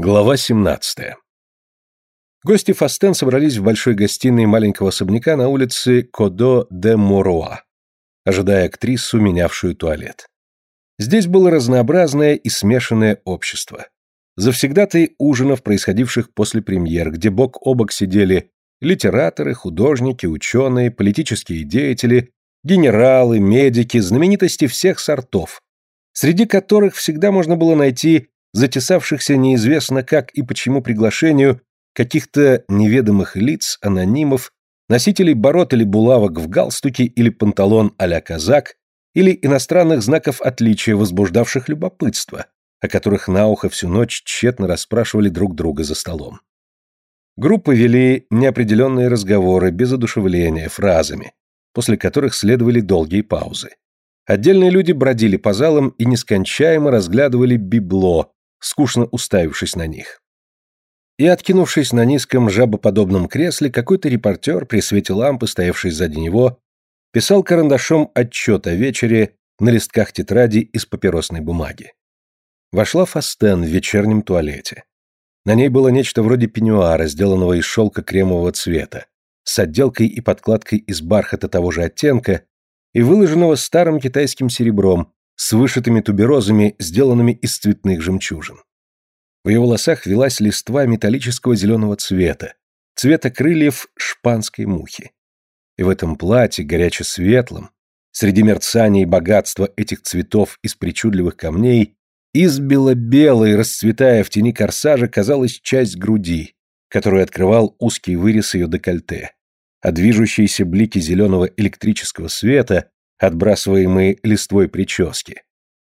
Глава 17. Гости Фастен собрались в большой гостиной маленького особняка на улице Кодо де Моруа, ожидая актрису, менявшую туалет. Здесь было разнообразное и смешанное общество. Завсегдатые ужинов, происходивших после премьер, где бок о бок сидели литераторы, художники, ученые, политические деятели, генералы, медики, знаменитости всех сортов, среди которых всегда можно было найти затесавшихся неизвестно как и почему приглашению каких-то неведомых лиц, анонимов, носителей бород или булавок в галстуке или панталон а-ля казак, или иностранных знаков отличия, возбуждавших любопытство, о которых на ухо всю ночь тщетно расспрашивали друг друга за столом. Группы вели неопределенные разговоры, без одушевления, фразами, после которых следовали долгие паузы. Отдельные люди бродили по залам и нескончаемо разглядывали библо, скучно уставившись на них. И, откинувшись на низком жабоподобном кресле, какой-то репортер при свете лампы, стоявший сзади него, писал карандашом отчет о вечере на листках тетради из папиросной бумаги. Вошла Фастен в вечернем туалете. На ней было нечто вроде пеньюара, сделанного из шелка кремового цвета, с отделкой и подкладкой из бархата того же оттенка и выложенного старым китайским серебром, с вышитыми туберозами, сделанными из цветных жемчужин. В ее волосах велась листва металлического зеленого цвета, цвета крыльев шпанской мухи. И в этом платье, горяче светлом, среди мерцания и богатства этих цветов из причудливых камней, избила белой, расцветая в тени корсажа, казалась часть груди, которую открывал узкий вырез ее декольте, а движущиеся блики зеленого электрического света отбрасываемые листвой прически.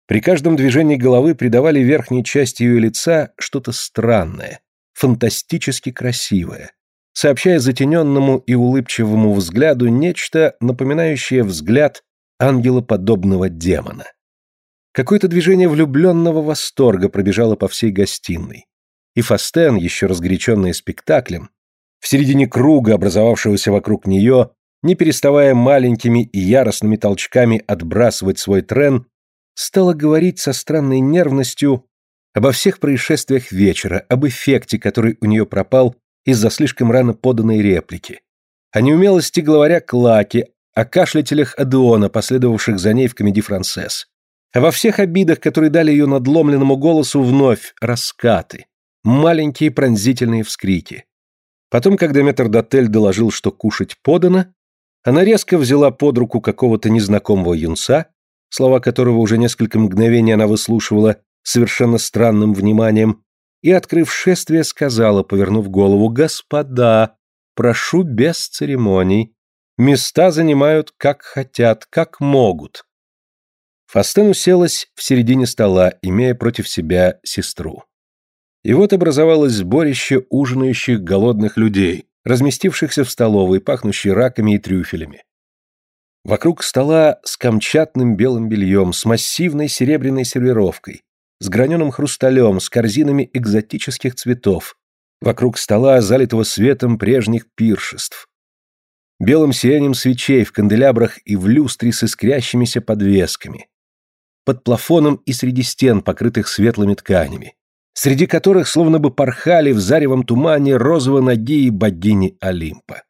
При каждом движении головы придавали верхней части ее лица что-то странное, фантастически красивое, сообщая затененному и улыбчивому взгляду нечто, напоминающее взгляд ангелоподобного демона. Какое-то движение влюбленного восторга пробежало по всей гостиной. И Фастен, еще разгоряченный спектаклем, в середине круга, образовавшегося вокруг нее, не переставая маленькими и яростными толчками отбрасывать свой трен, стала говорить со странной нервностью обо всех происшествиях вечера, об эффекте, который у нее пропал из-за слишком рано поданной реплики, о неумелости главаря Клаки, о кашлятелях Адеона, последовавших за ней в комедии «Францесс», во всех обидах, которые дали ее надломленному голосу вновь раскаты, маленькие пронзительные вскрики. Потом, когда метрдотель доложил, что кушать подано, она резко взяла под руку какого-то незнакомого юнца, слова которого уже несколько мгновений она выслушивала совершенно странным вниманием, и, открыв шествие, сказала, повернув голову, «Господа, прошу без церемоний. Места занимают как хотят, как могут». Фастен уселась в середине стола, имея против себя сестру. И вот образовалось сборище ужинающих голодных людей, разместившихся в столовой, пахнущей раками и трюфелями. Вокруг стола с камчатным белым бельем, с массивной серебряной сервировкой, с граненым хрусталем, с корзинами экзотических цветов, вокруг стола, залитого светом прежних пиршеств. Белым сиянием свечей в канделябрах и в люстре с искрящимися подвесками. Под плафоном и среди стен, покрытых светлыми тканями среди которых словно бы порхали в заревом тумане розово-ноги и богини Олимпа.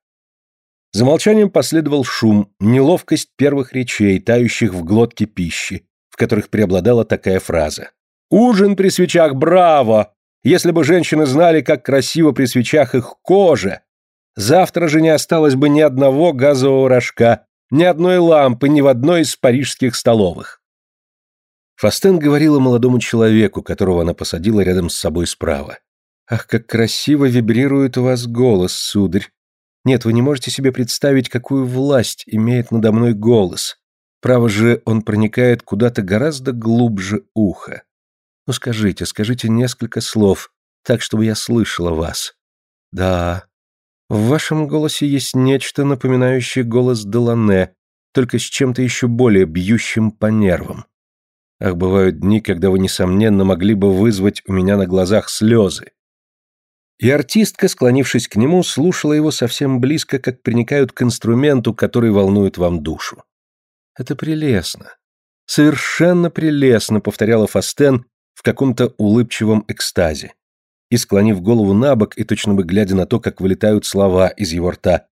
За молчанием последовал шум, неловкость первых речей, тающих в глотке пищи, в которых преобладала такая фраза. «Ужин при свечах, браво! Если бы женщины знали, как красиво при свечах их кожа! Завтра же не осталось бы ни одного газового рожка, ни одной лампы ни в одной из парижских столовых. Фастен говорила молодому человеку, которого она посадила рядом с собой справа. «Ах, как красиво вибрирует у вас голос, сударь! Нет, вы не можете себе представить, какую власть имеет надо мной голос. Право же, он проникает куда-то гораздо глубже уха. Ну скажите, скажите несколько слов, так, чтобы я слышала вас. Да, в вашем голосе есть нечто, напоминающее голос Делане, только с чем-то еще более бьющим по нервам. Ах, бывают дни, когда вы, несомненно, могли бы вызвать у меня на глазах слезы. И артистка, склонившись к нему, слушала его совсем близко, как приникают к инструменту, который волнует вам душу. «Это прелестно. Совершенно прелестно», — повторяла Фастен в каком-то улыбчивом экстазе. и склонив голову на бок и точно бы глядя на то, как вылетают слова из его рта.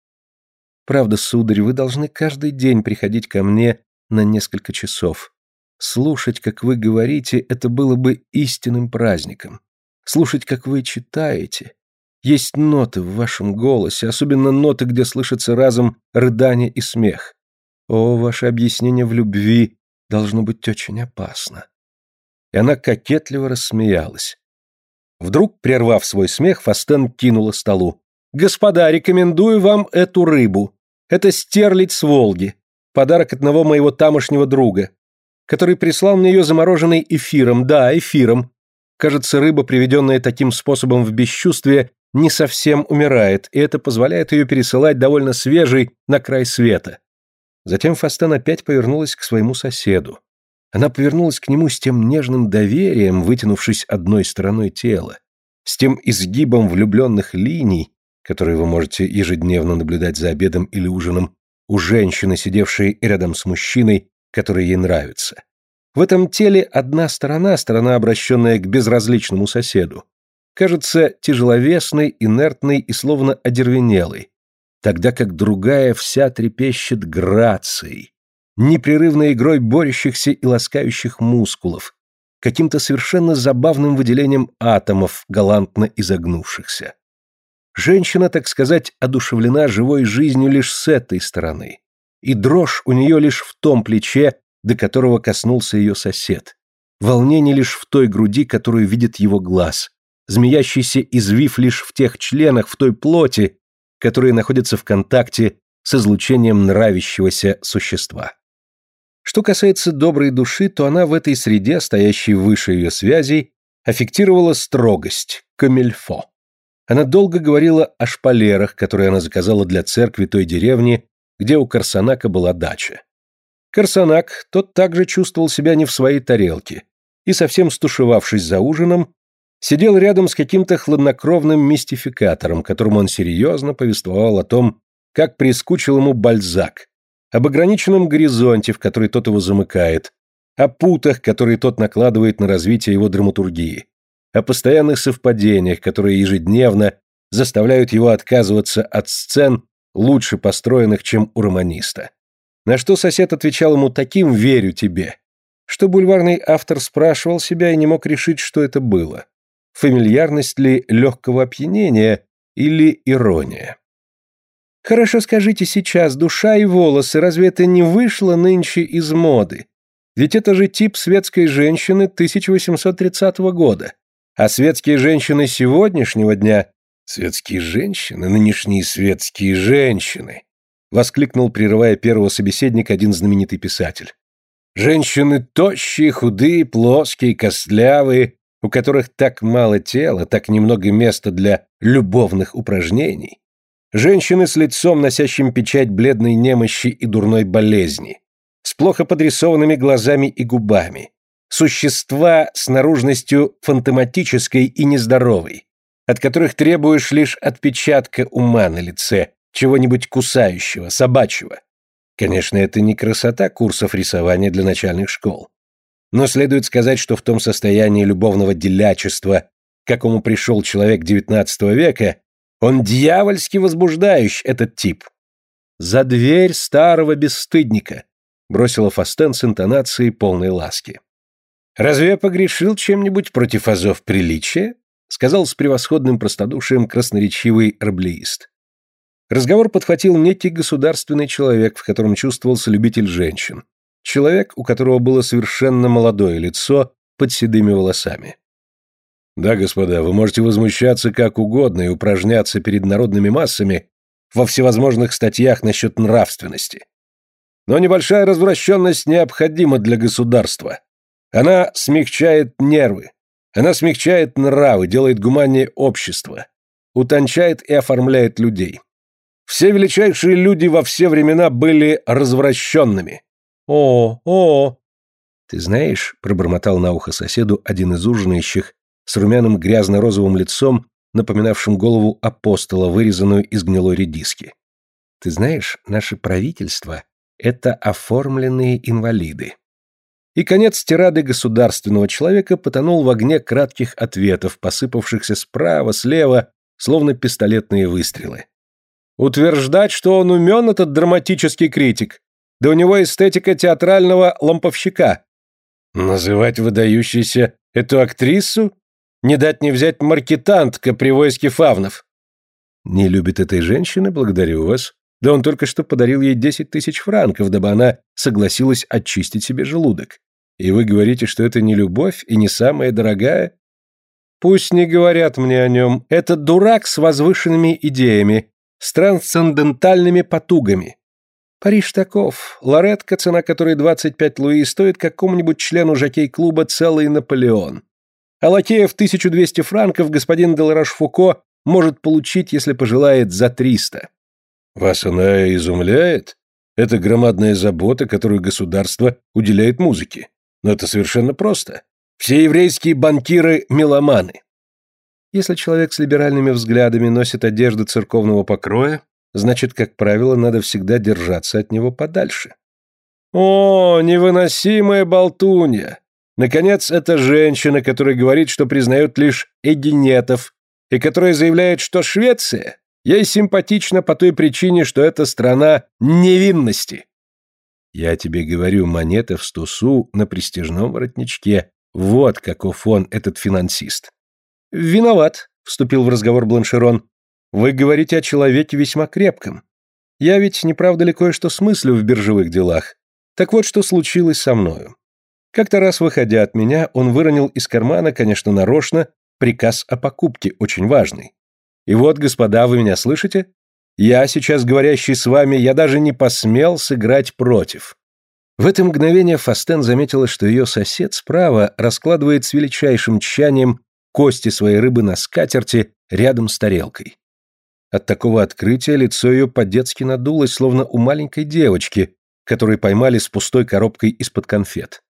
«Правда, сударь, вы должны каждый день приходить ко мне на несколько часов. Слушать, как вы говорите, это было бы истинным праздником. Слушать, как вы читаете. Есть ноты в вашем голосе, особенно ноты, где слышится разом рыдание и смех. О, ваше объяснение в любви должно быть очень опасно. И она кокетливо рассмеялась. Вдруг, прервав свой смех, Фастен кинула столу. «Господа, рекомендую вам эту рыбу. Это стерлить с Волги. Подарок одного моего тамошнего друга, который прислал мне ее замороженной эфиром. Да, эфиром. Кажется, рыба, приведенная таким способом в бесчувствие, не совсем умирает, и это позволяет ее пересылать довольно свежей на край света. Затем Фастен опять повернулась к своему соседу. Она повернулась к нему с тем нежным доверием, вытянувшись одной стороной тела, с тем изгибом влюбленных линий, которые вы можете ежедневно наблюдать за обедом или ужином у женщины, сидевшей рядом с мужчиной, который ей нравится. В этом теле одна сторона, сторона, обращенная к безразличному соседу, кажется тяжеловесной, инертной и словно одервенелой, тогда как другая вся трепещет грацией, непрерывной игрой борющихся и ласкающих мускулов, каким-то совершенно забавным выделением атомов, галантно изогнувшихся. Женщина, так сказать, одушевлена живой жизнью лишь с этой стороны, и дрожь у нее лишь в том плече, до которого коснулся ее сосед. Волнение лишь в той груди, которую видит его глаз, змеящийся извив лишь в тех членах, в той плоти, которые находятся в контакте с излучением нравящегося существа. Что касается доброй души, то она в этой среде, стоящей выше ее связей, аффектировала строгость, камельфо. Она долго говорила о шпалерах, которые она заказала для церкви той деревни, где у Корсанака была дача. Корсанак, тот также чувствовал себя не в своей тарелке, и, совсем стушевавшись за ужином, сидел рядом с каким-то хладнокровным мистификатором, которому он серьезно повествовал о том, как прискучил ему Бальзак, об ограниченном горизонте, в который тот его замыкает, о путах, которые тот накладывает на развитие его драматургии, о постоянных совпадениях, которые ежедневно заставляют его отказываться от сцен, лучше построенных, чем у романиста. На что сосед отвечал ему таким «верю тебе», что бульварный автор спрашивал себя и не мог решить, что это было. Фамильярность ли легкого опьянения или ирония? Хорошо скажите сейчас, душа и волосы, разве это не вышло нынче из моды? Ведь это же тип светской женщины 1830 года. А светские женщины сегодняшнего дня «Светские женщины, нынешние светские женщины!» — воскликнул, прерывая первого собеседника, один знаменитый писатель. «Женщины тощие, худые, плоские, костлявые, у которых так мало тела, так немного места для любовных упражнений. Женщины с лицом, носящим печать бледной немощи и дурной болезни, с плохо подрисованными глазами и губами, существа с наружностью фантоматической и нездоровой, от которых требуешь лишь отпечатка ума на лице, чего-нибудь кусающего, собачьего. Конечно, это не красота курсов рисования для начальных школ. Но следует сказать, что в том состоянии любовного делячества, к какому пришел человек XIX века, он дьявольски возбуждающий, этот тип. «За дверь старого бесстыдника», — бросила Фастен с интонацией полной ласки. «Разве я погрешил чем-нибудь против азов приличия?» Сказал с превосходным простодушием красноречивый раблеист. Разговор подхватил некий государственный человек, в котором чувствовался любитель женщин. Человек, у которого было совершенно молодое лицо под седыми волосами. Да, господа, вы можете возмущаться как угодно и упражняться перед народными массами во всевозможных статьях насчет нравственности. Но небольшая развращенность необходима для государства. Она смягчает нервы, она смягчает нравы, делает гуманнее общество, утончает и оформляет людей. Все величайшие люди во все времена были развращенными. О, о! Ты знаешь, пробормотал на ухо соседу один из ужинающих с румяным грязно-розовым лицом, напоминавшим голову апостола, вырезанную из гнилой редиски. Ты знаешь, наше правительство — это оформленные инвалиды. И конец тирады государственного человека потонул в огне кратких ответов, посыпавшихся справа, слева, словно пистолетные выстрелы. Утверждать, что он умен, этот драматический критик, да у него эстетика театрального ламповщика. Называть выдающейся эту актрису? Не дать не взять маркетантка при войске фавнов. Не любит этой женщины, благодарю вас. Да он только что подарил ей десять тысяч франков, дабы она согласилась очистить себе желудок. И вы говорите, что это не любовь и не самая дорогая? Пусть не говорят мне о нем. Это дурак с возвышенными идеями, с трансцендентальными потугами. Париж таков. Лоретка, цена которой 25 луи, стоит какому-нибудь члену жокей-клуба целый Наполеон. А лакея в 1200 франков господин Делараш-Фуко может получить, если пожелает, за 300. Вас она изумляет? Это громадная забота, которую государство уделяет музыке. Но это совершенно просто. Все еврейские банкиры – меломаны. Если человек с либеральными взглядами носит одежду церковного покроя, значит, как правило, надо всегда держаться от него подальше. О, невыносимая болтунья! Наконец, это женщина, которая говорит, что признает лишь эдинетов, и которая заявляет, что Швеция Ей симпатично по той причине, что это страна невинности. Я тебе говорю, монета в стусу на престижном воротничке. Вот каков он, этот финансист. Виноват, вступил в разговор Бланшерон. Вы говорите о человеке весьма крепком. Я ведь не правда ли кое-что смыслю в биржевых делах. Так вот, что случилось со мною. Как-то раз, выходя от меня, он выронил из кармана, конечно, нарочно, приказ о покупке, очень важный. И вот, господа, вы меня слышите? Я, сейчас говорящий с вами, я даже не посмел сыграть против. В это мгновение Фастен заметила, что ее сосед справа раскладывает с величайшим тщанием кости своей рыбы на скатерти рядом с тарелкой. От такого открытия лицо ее по-детски надулось, словно у маленькой девочки, которую поймали с пустой коробкой из-под конфет.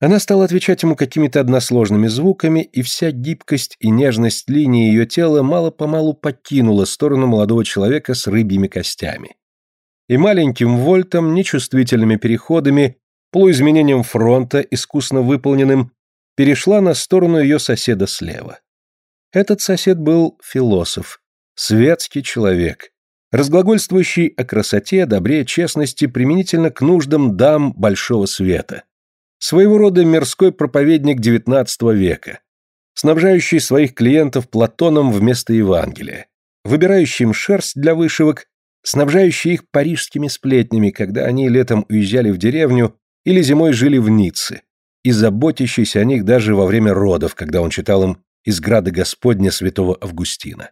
Она стала отвечать ему какими-то односложными звуками, и вся гибкость и нежность линии ее тела мало-помалу покинула сторону молодого человека с рыбьими костями. И маленьким вольтом, нечувствительными переходами, полуизменением фронта, искусно выполненным, перешла на сторону ее соседа слева. Этот сосед был философ, светский человек, разглагольствующий о красоте, добре, честности применительно к нуждам дам большого света Своего рода мирской проповедник XIX века, снабжающий своих клиентов Платоном вместо Евангелия, выбирающий им шерсть для вышивок, снабжающий их парижскими сплетнями, когда они летом уезжали в деревню или зимой жили в Ницце, и заботящийся о них даже во время родов, когда он читал им из града Господня святого Августина.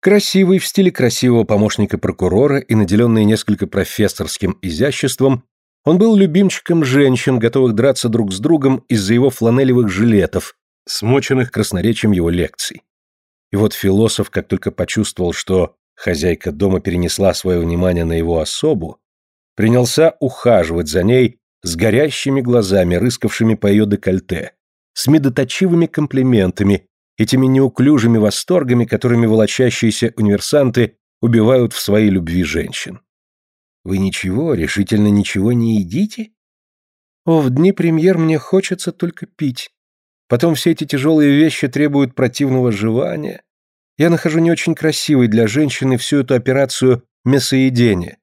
Красивый в стиле красивого помощника прокурора и наделенный несколько профессорским изяществом, он был любимчиком женщин, готовых драться друг с другом из-за его фланелевых жилетов, смоченных красноречием его лекций. И вот философ, как только почувствовал, что хозяйка дома перенесла свое внимание на его особу, принялся ухаживать за ней с горящими глазами, рыскавшими по ее декольте, с медоточивыми комплиментами, этими неуклюжими восторгами, которыми волочащиеся универсанты убивают в своей любви женщин. Вы ничего, решительно ничего не едите? О, в дни премьер мне хочется только пить. Потом все эти тяжелые вещи требуют противного жевания. Я нахожу не очень красивой для женщины всю эту операцию мясоедения.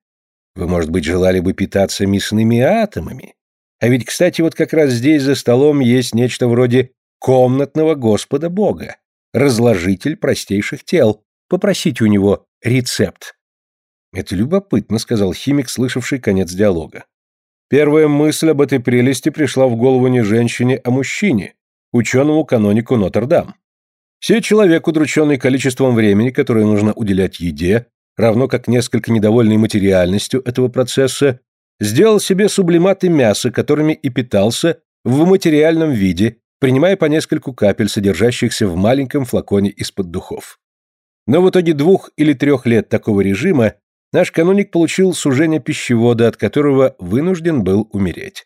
Вы, может быть, желали бы питаться мясными атомами? А ведь, кстати, вот как раз здесь за столом есть нечто вроде комнатного Господа Бога, разложитель простейших тел. Попросите у него рецепт. «Это любопытно», — сказал химик, слышавший конец диалога. Первая мысль об этой прелести пришла в голову не женщине, а мужчине, ученому-канонику Нотр-Дам. Все человек, удрученный количеством времени, которое нужно уделять еде, равно как несколько недовольный материальностью этого процесса, сделал себе сублиматы мяса, которыми и питался в материальном виде, принимая по нескольку капель, содержащихся в маленьком флаконе из-под духов. Но в итоге двух или трех лет такого режима Наш каноник получил сужение пищевода, от которого вынужден был умереть.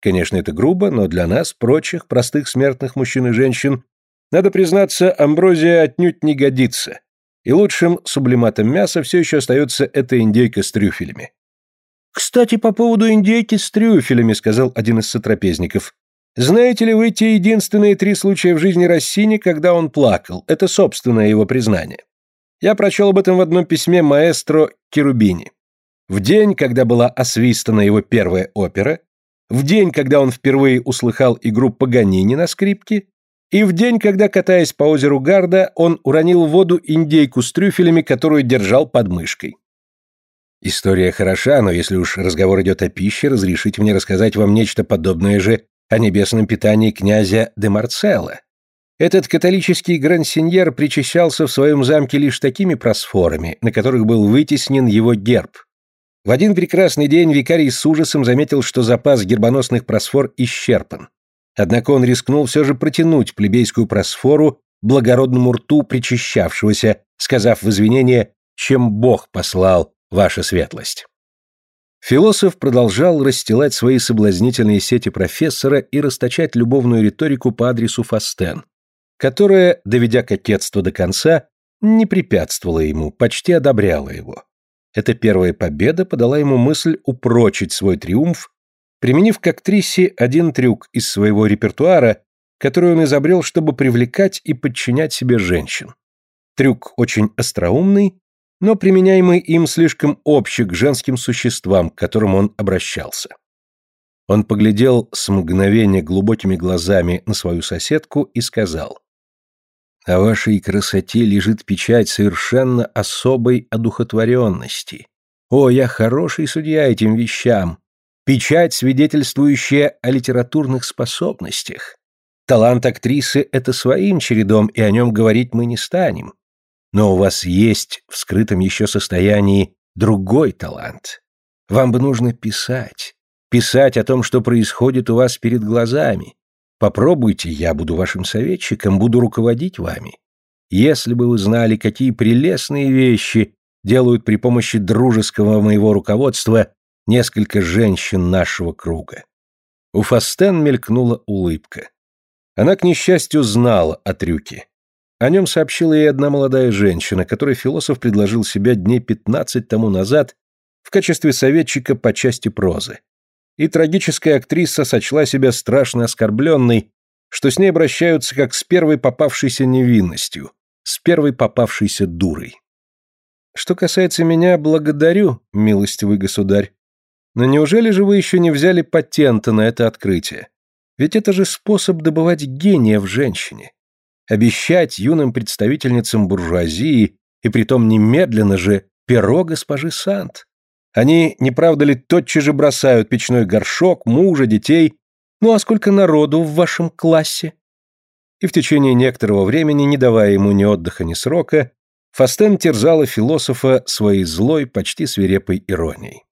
Конечно, это грубо, но для нас, прочих, простых смертных мужчин и женщин, надо признаться, амброзия отнюдь не годится. И лучшим сублиматом мяса все еще остается эта индейка с трюфелями. «Кстати, по поводу индейки с трюфелями», — сказал один из сотрапезников. «Знаете ли вы те единственные три случая в жизни Россини, когда он плакал? Это собственное его признание. Я прочел об этом в одном письме маэстро Керубини. В день, когда была освистана его первая опера, в день, когда он впервые услыхал игру Паганини на скрипке, и в день, когда, катаясь по озеру Гарда, он уронил в воду индейку с трюфелями, которую держал под мышкой. История хороша, но если уж разговор идет о пище, разрешите мне рассказать вам нечто подобное же о небесном питании князя де Марцелла. Этот католический грансиньер причащался в своем замке лишь такими просфорами, на которых был вытеснен его герб. В один прекрасный день викарий с ужасом заметил, что запас гербоносных просфор исчерпан. Однако он рискнул все же протянуть плебейскую просфору благородному рту причащавшегося, сказав в извинение «чем Бог послал, ваша светлость». Философ продолжал расстилать свои соблазнительные сети профессора и расточать любовную риторику по адресу Фастен, которая, доведя кокетство до конца, не препятствовала ему, почти одобряла его. Эта первая победа подала ему мысль упрочить свой триумф применив к актрисе один трюк из своего репертуара, который он изобрел, чтобы привлекать и подчинять себе женщин. Трюк очень остроумный, но применяемый им слишком общий к женским существам, к которым он обращался. Он поглядел с мгновения глубокими глазами на свою соседку и сказал, «О вашей красоте лежит печать совершенно особой одухотворенности. О, я хороший судья этим вещам, Печать, свидетельствующая о литературных способностях. Талант актрисы — это своим чередом, и о нем говорить мы не станем. Но у вас есть в скрытом еще состоянии другой талант. Вам бы нужно писать. Писать о том, что происходит у вас перед глазами. Попробуйте, я буду вашим советчиком, буду руководить вами. Если бы вы знали, какие прелестные вещи делают при помощи дружеского моего руководства несколько женщин нашего круга. У Фастен мелькнула улыбка. Она, к несчастью, знала о трюке. О нем сообщила ей одна молодая женщина, которой философ предложил себя дней пятнадцать тому назад в качестве советчика по части прозы. И трагическая актриса сочла себя страшно оскорбленной, что с ней обращаются как с первой попавшейся невинностью, с первой попавшейся дурой. Что касается меня, благодарю, милостивый государь. Но неужели же вы еще не взяли патента на это открытие? Ведь это же способ добывать гения в женщине. Обещать юным представительницам буржуазии, и притом немедленно же, перо госпожи Сант. Они, не правда ли, тотчас же бросают печной горшок, мужа, детей. Ну а сколько народу в вашем классе? И в течение некоторого времени, не давая ему ни отдыха, ни срока, Фастен терзала философа своей злой, почти свирепой иронией.